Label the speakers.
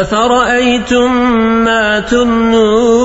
Speaker 1: أفرأيتم ما تمنون